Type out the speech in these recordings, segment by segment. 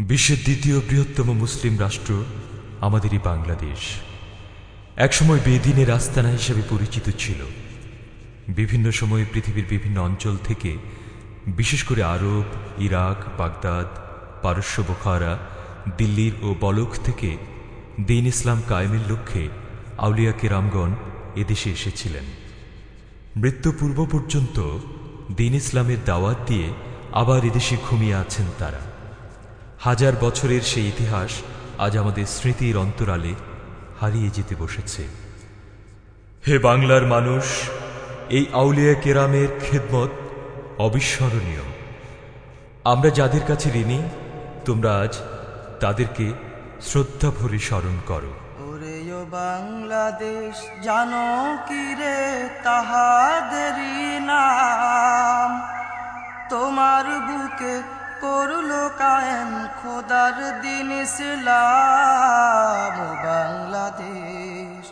বিশ্বের দ্বিতীয় বৃহত্তম মুসলিম রাষ্ট্র আমাদেরই বাংলাদেশ। একসময় বেদিনের আস্তানা হিসেবে পরিচিত ছিল। বিভিন্ন সময়ে পৃথিবীর বিভিন্ন অঞ্চল থেকে, বিশেষ করে আরব, ইরাক, বাগদাদ, পারস্য বোখারা, দিল্লির ও বলক থেকে দিন ইসলাম কায়েমের লক্ষ্যে আউলিয়া কেরামগণ এদেশে এসেছিলেন। মৃত্যু পূর্ব পর্যন্ত দিন ইসলামের দাওয়াত দিয়ে আবার এদেশে ঘুমিয়ে আছেন তারা। হাজার বছরের সেই ইতিহাস আজ আমাদের স্মৃতির অন্তরালে হারিয়ে যেতে বসেছে। হে বাংলার মানুষ, এই আউলিয়া কেরামের খেদমত অবিস্মরণীয়। আমরা যাদের কাছে ঋণী, তোমরা আজ তাদেরকে শ্রদ্ধা ভরে স্মরণ করো। বাংলাদেশ, জানো কি রে নাম? তোমার বুকে করল কায়েম খোদার দিন ইসলাম বাংলাদেশ।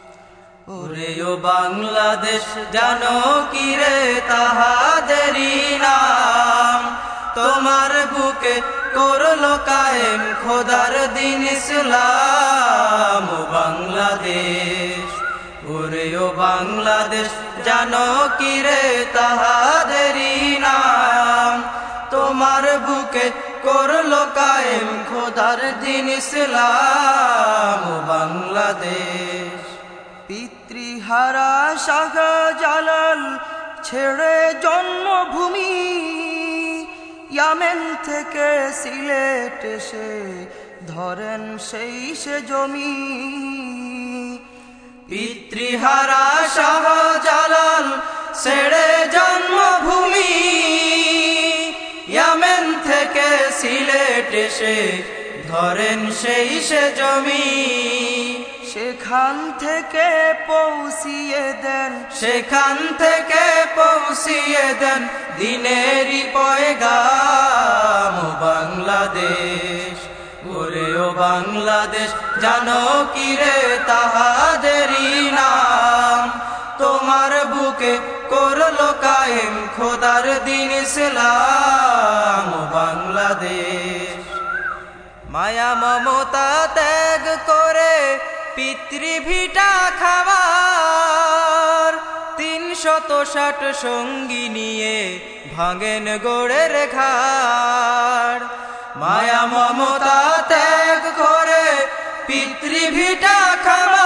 ওরে ও বাংলাদেশ, জানো কি রে তাহাদেরই নাম? তোমার বুকে করল কায়েম খোদার দিন ইসলাম বাংলাদেশ। ওরে ও বাংলাদেশ, জানো কি রে তাহাদেরই নাম? তোমার বুকে করল কায়েম খোদার দিন ইসলাম বাংলাদেশ। পিতৃহারা শাহ জালাল ছেড়ে জন্মভূমি ইয়ামেন থেকে সিলেট এসে ধরেন সেই সে জমি। পিতৃহারা শাহ জালাল এসে ধরেন সেই সে জমি। সেখান থেকে পৌঁছিয়ে দেন। সেখান থেকে পৌঁছিয়ে দেন দিনেরই পয়গাম ও বাংলাদেশ। ওরে ও বাংলাদেশ জানো কি রে তাহাদেরই নাম? তোমার বুকে করল কায়েম খোদার দিন ইসলাম বাংলাদেশ। মায়া মমতা ত্যাগ করে পিতৃভিটা খাবার। তিন শত ষাট সঙ্গী নিয়ে ভাঙেন গোড়ের ঘাড়। মায়া মমতা ত্যাগ করে পিতৃভিটা খাবার।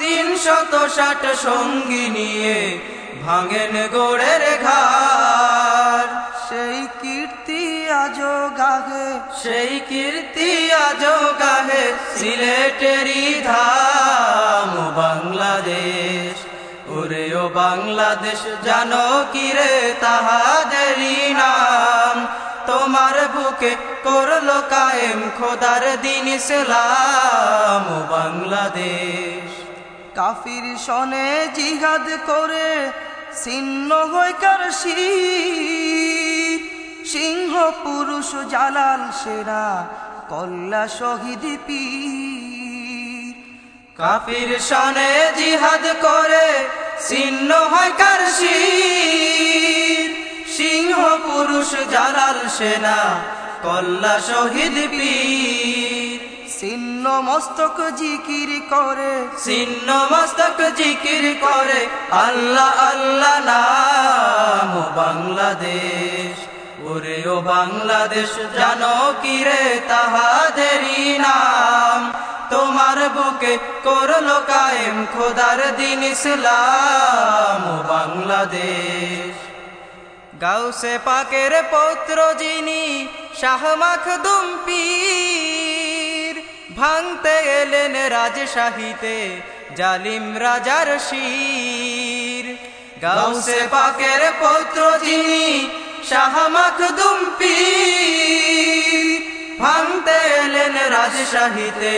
তিন শত ষাট সঙ্গী নিয়ে ভাঙেন গোড়ের ঘাড়। সেই সেই কীর্তি আজো গাহে, সিলেটেরই ধাম বাংলাদেশ। ওরে ও বাংলাদেশ, জানো কি রে তাহাদেরই নাম? তোমার বুকে করল কায়েম খোদার দিন ইসলাম বাংলাদেশ। কাফির সনে জিহাদ করে, ছিন্ন হয় কার সিংহ পুরুষ জালাল সেরা, কল্লা শহীদ পীর। কাফির সনে জিহাদ করে, ছিন্ন হয় কার সিংহ পুরুষ জালাল সেনা, কল্লা শহীদ পীর। ছিন্ন মস্তক জিকির করে, ছিন্ন মস্তক জিকির করে, আল্লাহ আল্লাহ নাম বাংলাদেশ। ওরে ও বাংলাদেশ জানো কি রে তাহাদেরই নাম? তোমার বুকে করল কায়েম খোদার দিন ইসলাম ও বাংলাদেশ। গাউসে পাকের পৌত্র যিনি শাহ মাখদুম পীর, ভাঙতে এলেন রাজশাহীতে জালিম রাজার শির। গাউসে পাকের পৌত্র যিনি শাহ ভাঙতে এলেন রাজশাহীতে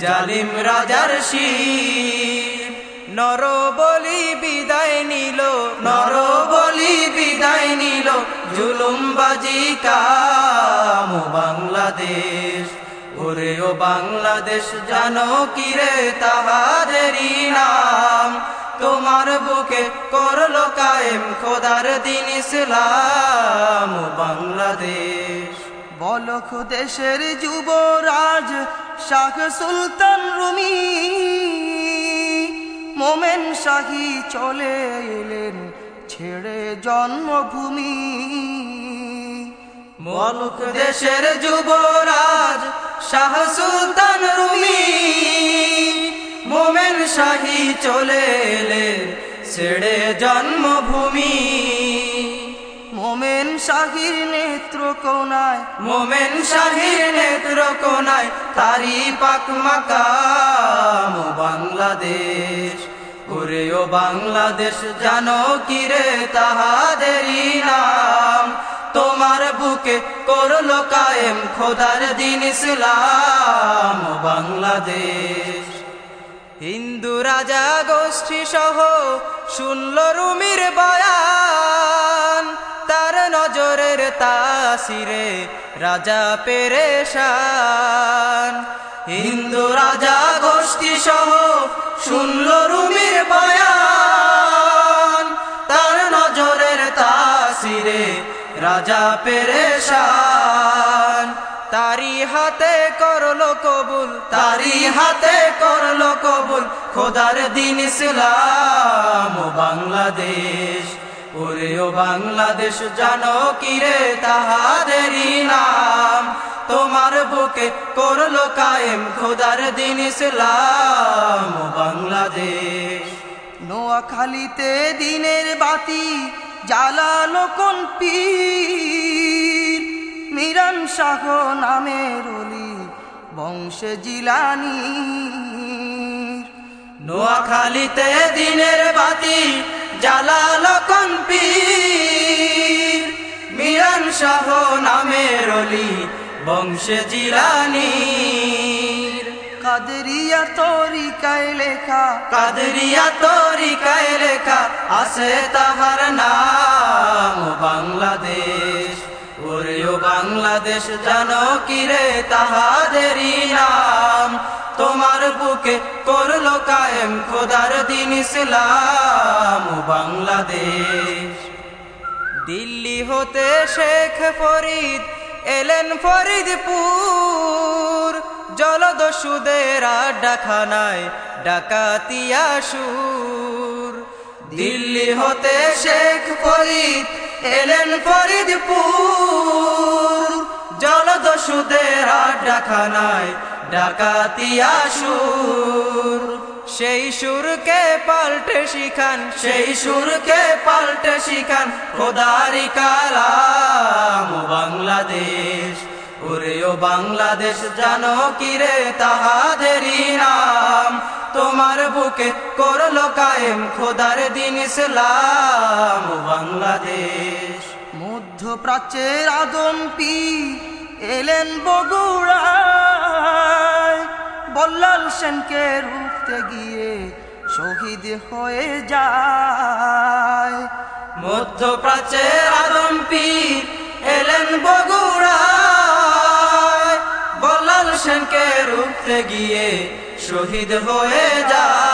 জালিম রাজার শির। নর বলি বিদায় নিল, নর বলি বিদায় নিল, জুলুমবাজি কাম বাংলাদেশ। ওরে ও বাংলাদেশ, জানো কি রে তাহাদেরই নাম? তোমার বুকে করল কায়েম খোদার দিন ইসলাম, বাংলাদেশ। বলখ দেশের যুবরাজ, শাহ সুলতান রুমি, মোমেন শাহী চলে এলেন ছেড়ে জন্মভূমি। মলক দেশের যুবরাজ, শাহ সুলতান রুমি মোমেন শাহী চলে এলেন ছেড়ে জন্মভূমি। মোমেন শাহীর নেত্র কোনায় মোমেন শাহীর নেত্র কোনায় তারি পাক মাকাম বাংলাদেশ। ওরে ও বাংলাদেশ জানো কিরে তাহাদেরই নাম? তোমার বুকে করল কায়েম খোদার দিন ইসলাম বাংলাদেশ। হিন্দু রাজা গোষ্ঠী সহ শুনল রুমির বয়ান। তার নজরের তাসিরে রাজা পেরেশান। হিন্দু রাজা গোষ্ঠী সহ শুনল রুমির বয়ান। তার নজরের তাসিরে রাজা পেরেশান। তারি হাতে করল কবুল তারি হাতে করল কবুল। খোদার দিন ইসলাম ও বাংলাদেশ, ওরে ও বাংলাদেশ জানো কিরে তাহাদেরই নাম। তোমার বুকে করল কায়েম, খোদার দিন ইসলাম ও বাংলাদেশ। নোয়াখালীতে দিনের বাতি জ্বালালো কোন পীর, মিরান শাহ নামের অলি। বংশে জিলানি। নোয়াখালীতে দিনের বাতি জ্বালাল কম্পীর। মিরান শাহ নামের অলি বংশে জিলানির। কাদেরিয়া তরিকায় লেখা। কাদরিয়া তরিকায় লেখা আছে তাহার নাম বাংলাদেশ। ওরে বাংলাদেশ জানো কিরে তাহাদেরই নাম তোমার বুকে করল কায়েম খোদার দিন ইসলাম। বাংলাদেশ, দিল্লি হতে শেখ ফরিদ, এলেন ফরিদপুর। জলদস্যুদের আড্ডাখানায় ডাকাতিয়া সুর। দিল্লি হতে শেখ ফরিদ এলেন ফরিদপুর। জলদস্যুদের আড্ডাখানায় ডাকাতিয়া সুর সেই সুরকে পাল্টে শিখান, সেই সুরকে পাল্টে শিখান খোদারি কালাম বাংলাদেশ। ওরে ও বাংলাদেশ, জানো কিরে তাহাদেরই নাম? তোমার বুকে করল কায়েম খোদার দিন ইসলাম মধ্যপ্রাচ্যের আদম পি এলেন বগুড়ায়। বল্লাল সেনকে রুখতে গিয়ে শহীদ হয়ে যায়। মধ্যপ্রাচ্যের আদম পীর এলেন বগুড়ায়। বল্লাল সেনকে রুখতে গিয়ে শহীদ হয়ে যায়।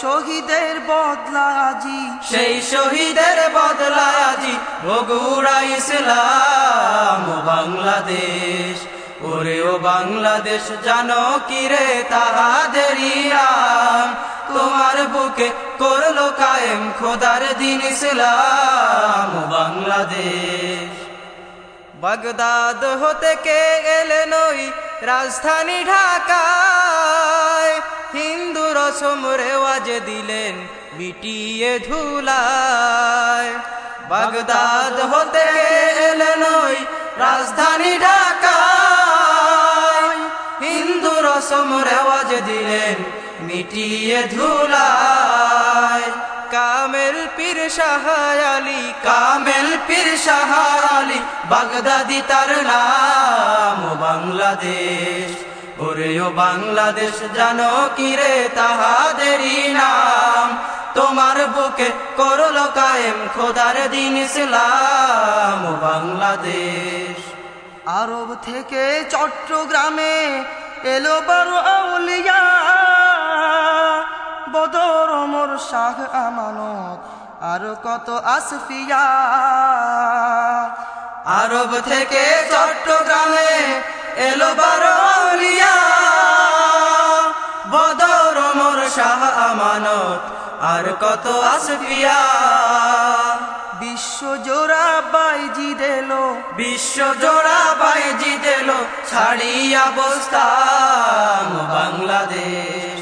শহীদের বদলা আজি। সেই শহীদের বদলায় আজি। বগুড়া, ইসলাম বাংলাদেশ। ওরে ও বাংলাদেশ, জানো কিরে তাহাদেরই নাম তোমার বুকে করল কায়েম খোদার দিন ইসলাম বাংলাদেশ। বাগদাদ হতে কে এলেন ওই রাজধানী ঢাকায়? হিন্দু রসম রেওয়াজ দিলেন, মিটিয়ে ধুলায়। বাগদাদ হতে এলেন ওই রাজধানী ঢাকায়। হিন্দু রসম রেওয়াজ দিলেন, মিটিয়ে ধুলায়। কামেল পীর শাহ আলী, কামেল পীর শাহ আলী, বাগদাদি তার নাম বাংলাদেশ। ওরে ও বাংলাদেশ জানো কিরে তাহাদেরই নাম। তোমার বুকে করল কায়েম খোদার দিন ইসলাম। বাংলাদেশ। আরব থেকে চট্টগ্রামে এলো বারো আউলিয়া। বদর ওমর শাহ আমানত আর কত আসফিয়া। আরব থেকে চট্টগ্রামে এলো বারো আউলিয়া। শাহ আমানত আর কত আসফিয়া বিশ্ব জোড়া বাইজি দেলো। বিশ্ব জোড়া বাইজি দিল ছাড়িয়া বস্তাম বাংলাদেশ।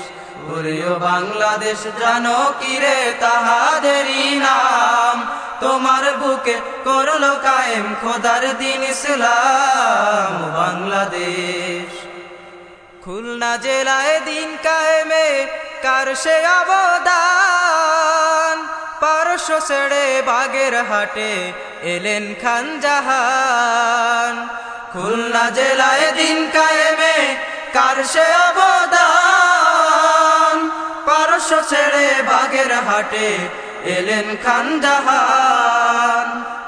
ওরেও বাংলাদেশ জানো কিরে তাহাদেরই নাম। তোমার বুকে করল কায়েম খোদার দিন ইসলাম বাংলাদেশ। খুলনা জেলায় দিন কায়েমে কার সে অবদান? পারস্য ছেড়ে বাগের হাটে এলেন খান জাহান। খুলনা জেলায় দিন কায়েমে কার সে অবদান? পারস্য ছেড়ে বাগের হাটে এলেন খান জাহান।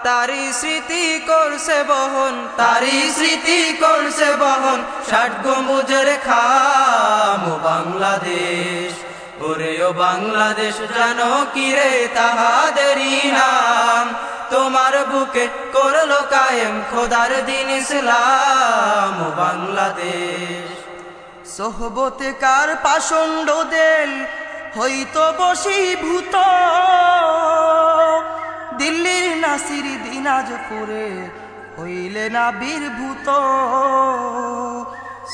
তারি স্মৃতি করছে বহন তারি স্মৃতি করছে বহন, ষাট গম্বুজের খাম বাংলাদেশ। ওরে ও বাংলাদেশ, জানো কিরে তাহাদেরই নাম? তোমার বুকে করল কায়েম খোদার দিন ইসলাম বাংলাদেশ। সোহবতে কার পাষণ্ড দেল, হইতো বসীভূত দিল্লির নাসির দিনাজপুরে হইলে না বীরভূত।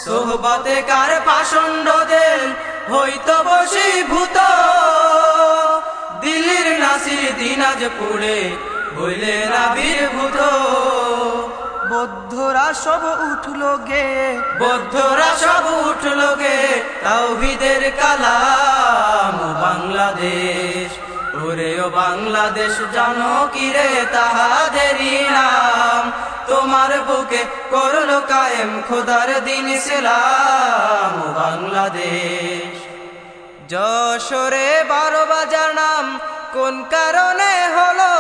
সোহবতে কার পাষণ্ড দেল হইতো বসীভূত দিল্লির নাসির দিনাজপুরে হইলে না বীরভূত। বৌদ্ধরা সব উঠল গে। বৌদ্ধরা সব উঠল গে তাওহিদের কালাম বাংলাদেশ। ওরে ও বাংলাদেশ জানো কিরে তাহাদেরই নাম? তোমার বুকে করল কায়েম খোদার দিন ইসলাম। বাংলাদেশ, যশোরে বারো বাজার নাম কোন কারণে হলো?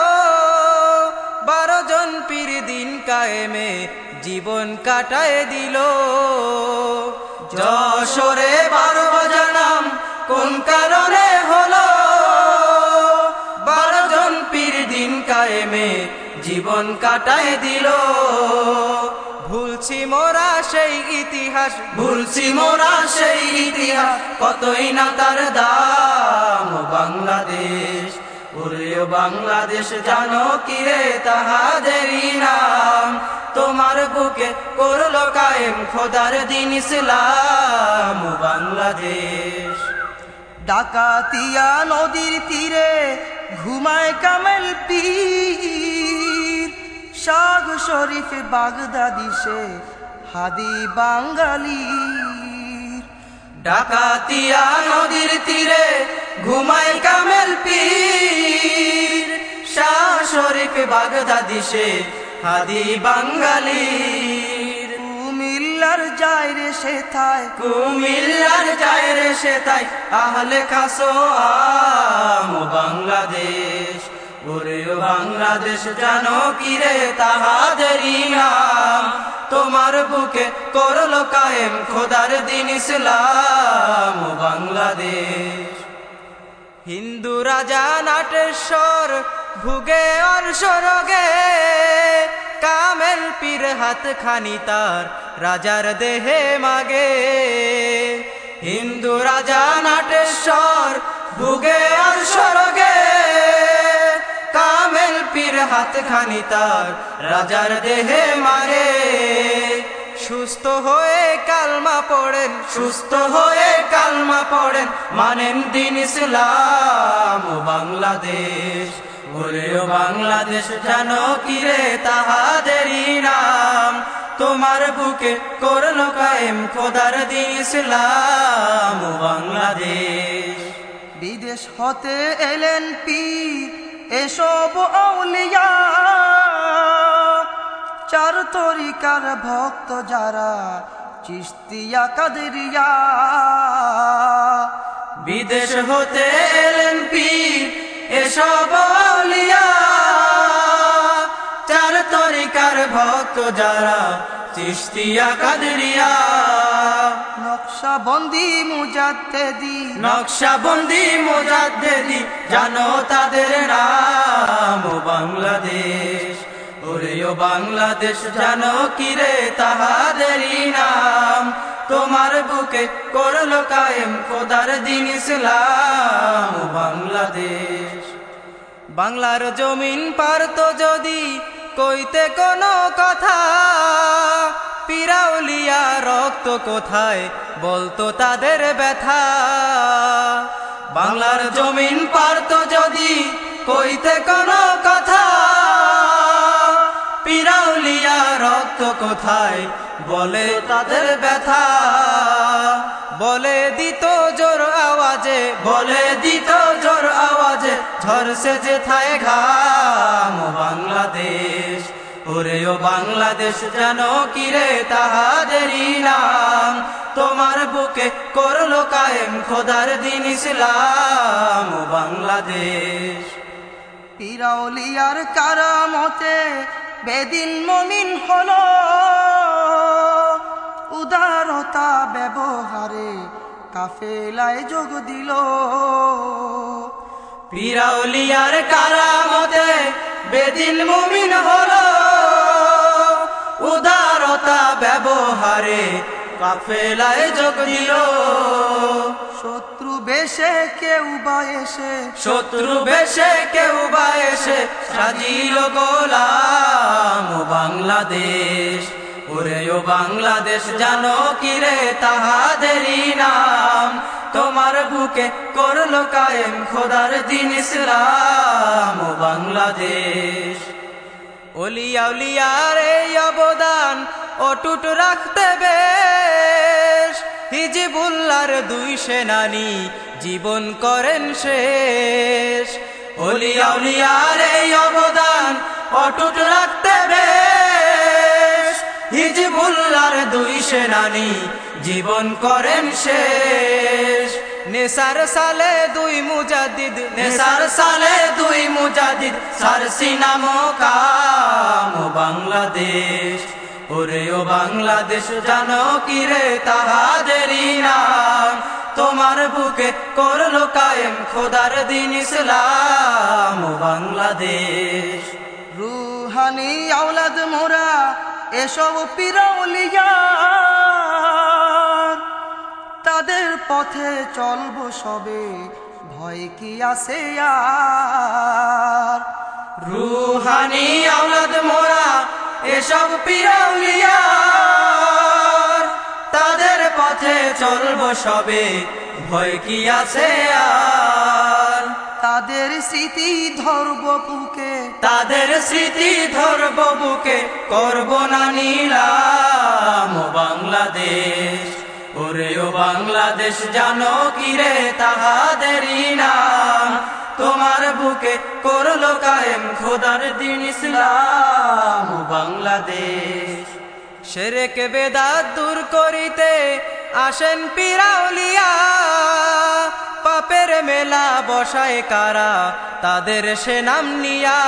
বারো জন পীর দিন কায়েমে জীবন কাটায় দিল। যশোরে বারো বাজার নাম কোন কারণে জীবন কাটায় দিল। ভুলছি মোরা সেই ইতিহাস, ভুলছি মোরা সেই ইতিহাস, কতই না তার দাম। বাংলাদেশ, ওরে ও বাংলাদেশ, জানো কিরে তাহাদেরই নাম। তোমার বুকে করল কায়েম খোদার দিন ইসলাম। বাংলাদেশ, ডাকাতিয়া নদীর তীরে ঘুমায় কামেল পীর। শাহ শরীফ বাগদাদি সে হাদি বাঙালি। ডাকাতিয়া নদীর তীরে ঘুমাই কামেল পীর। শাহ শরীফ বাগদাদি সে হাদি বাঙালির কুমিল্লার যায় রে সে থায় কুমিল্লার যায় রে সে তাই আহলে খাসো আম বাংলাদেশ। ওরে বাংলাদেশ জানো কিরে তাহাদেরই নাম। তোমার বুকে করল কায়েম খোদার দিন ইসলাম। বাংলাদেশ, হিন্দু রাজা নাটেশ্বর ভুগে আর সরগে কামেল পীর হাত খানি তার, রাজার দেহে মাগে। হিন্দু রাজা নাটেশ্বর ভুগে আর সরগে কামেল পীর হাত খানি তার, রাজার দেহে মারে। সুস্থ হয়ে কালমা পড়েন, সুস্থ হয়ে কালমা পড়েন, মানেন দিন ইসলাম বাংলাদেশ। ওরে ও বাংলাদেশ জানো কিরে তাহাদেরই নাম। তোমার বুকে করল কায়েম খোদার দিন ইসলাম বাংলাদেশ। বিদেশ হতে এলেন পীর এসব আউলিয়া চার তরিকার ভক্ত যারা চিস্তিয়া কাদেরিয়া। বিদেশ হতে এলেন পীর এসব আউলিয়া চার তরিকার ভক্ত যারা চিস্তিয়া কাদরিয়া। নকশা বন্দি মুজাদ্দেদি। নকশাবন্দি মোজাদ্দেদি, জানো তাদের নাম, ও বাংলাদেশ। ওরে ও বাংলাদেশ, জানো কিরে তাহাদেরই নাম। তোমার বুকে করল কায়েম খোদার দিন ইসলাম বাংলাদেশ। বাংলার জমিন পারত যদি কইতে কোনো কথা। পিরাউলিয়া রক্ত কোথায় বলতো তাদের ব্যথা? বাংলার জমিন পারত যদি কইতে কোনো কথা? পিরাউলিয়া রক্ত কোথায় বলে তাদের ব্যথা? বলে দিত জোর আওয়াজে, বলে দিত জোর আওয়াজে ঝরসে যে থায় ঘাম বাংলাদেশ। ওরে ও বাংলাদেশ জানো কিরে তাহাদেরই নাম তোমার বুকে করল কায়েম খোদার দিন ইসলাম বাংলাদেশ। পিরাউলিয়ার কারামতে বেদিন মমিন হলো। উদারতা ব্যবহারে কাফেলায় যোগ দিল। পিরাউলিয়ার কারামতে বেদিন মুমিন হলো। উদারতা ব্যবহারে কাফেলায় যোগ দিল। শত্রু বেশে কেউ বা এসে শত্রু বেশে কেউ বা এসে সাজিল গোলাম। ও বাংলাদেশ ওরে ও বাংলাদেশ জানো কিরে তাহাদেরই নাম? তোমার বুকে করল কায়েম খোদার দিন ইসলাম। ও বাংলাদেশ ওলিয়া উলিয়ার এই অবদান, অটুট রাখতে বেশ। হিজিবুল্লার দুই সেনানি জীবন করেন শেষ। ওলিয়া উলিয়ার এই অবদান, অটুট রাখতে বেশ। হিজিবুল্লার দুই সেনানি জীবন করেন শেষ। নেসার সালে দুই মুজাদিদ নেসার সালে দুই মুজাদিদ সারসি নাম কাম বাংলাদেশ। ওরে ও বাংলাদেশ, জানো কিরে তাহাদেরই নাম তোমার বুকে করল কায়েম খোদার দিন ইসলাম বাংলাদেশ। রুহানি আওলাদ মোরা, এসব পিরাউলিয়া। তাদের পথে চলব সবে। ভয় কি আছে আর? রুহানি আওলাদ মোরা, এসব পিরাউলিয়া তাদের পথে চলব সবে, ভয় কি আছে আর? তাদের স্মৃতি ধরব বুকে, তাদের স্মৃতি ধরব বুকে, করব না নিলাম বাংলাদেশ। ওরে ও বাংলাদেশ জানো কিরে তাহাদেরই নাম। তোমার বুকে করল কায়েম খোদার দিন ইসলাম। বাংলাদেশ, সেরেকে বেদাত দূর করিতে আসেন পিরাউলিয়া। পাপের মেলা বসায় কারা তাদের সে নাম নিয়া।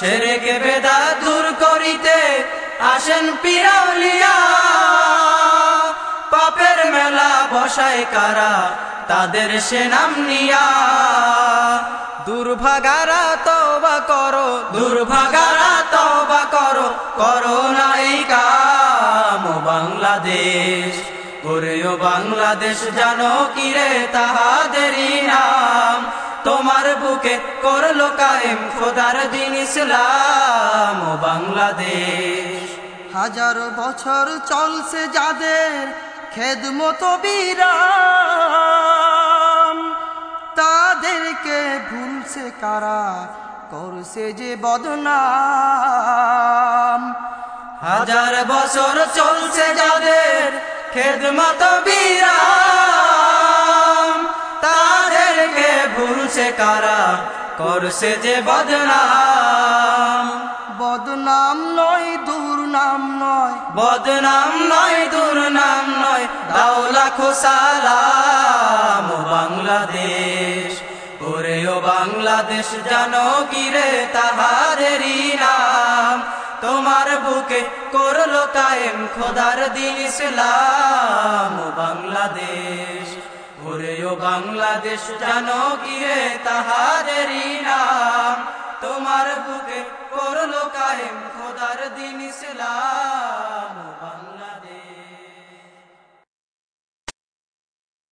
সেরেকে বেদা দূর করিতে আসেন পিরাউলিয়া। পাপের মেলা বসায় কারা? তাদের সে নাম নিয়া। দুর্ভাগারা তবা করো, দুর্ভাগারা তবা করো করো না এই কাম বাংলাদেশ। ওরে ও বাংলাদেশ জানো কিরে তাহাদেরই নাম তোমার বুকে করল কায়েম খোদার দিন ইসলাম বাংলাদেশ। হাজার বছর চলছে যাদের খেদমত বিরাম। তাদেরকে ভুলছে কারা? করছে যে বদনাম। হাজার বছর চলছে যাদের খেদমত বিরাম। তাদেরকে ভুলছে কারা? করছে যে বদনাম। বদনাম নয়, দুর্নাম নয়। বদনাম নয়, দুর্নাম নয়। দাও লাখো সালাম বাংলাদেশ। ওরে ও বাংলাদেশ, জানো কিরে তাহাদেরই নাম? তোমার বুকে করল কায়েম খোদার দিন ইসলাম বাংলাদেশ। ওরে ও বাংলাদেশ, জানো কিরে তাহাদেরই নাম? তোমার বুকে করল কায়েম খোদার দিন ইসলাম।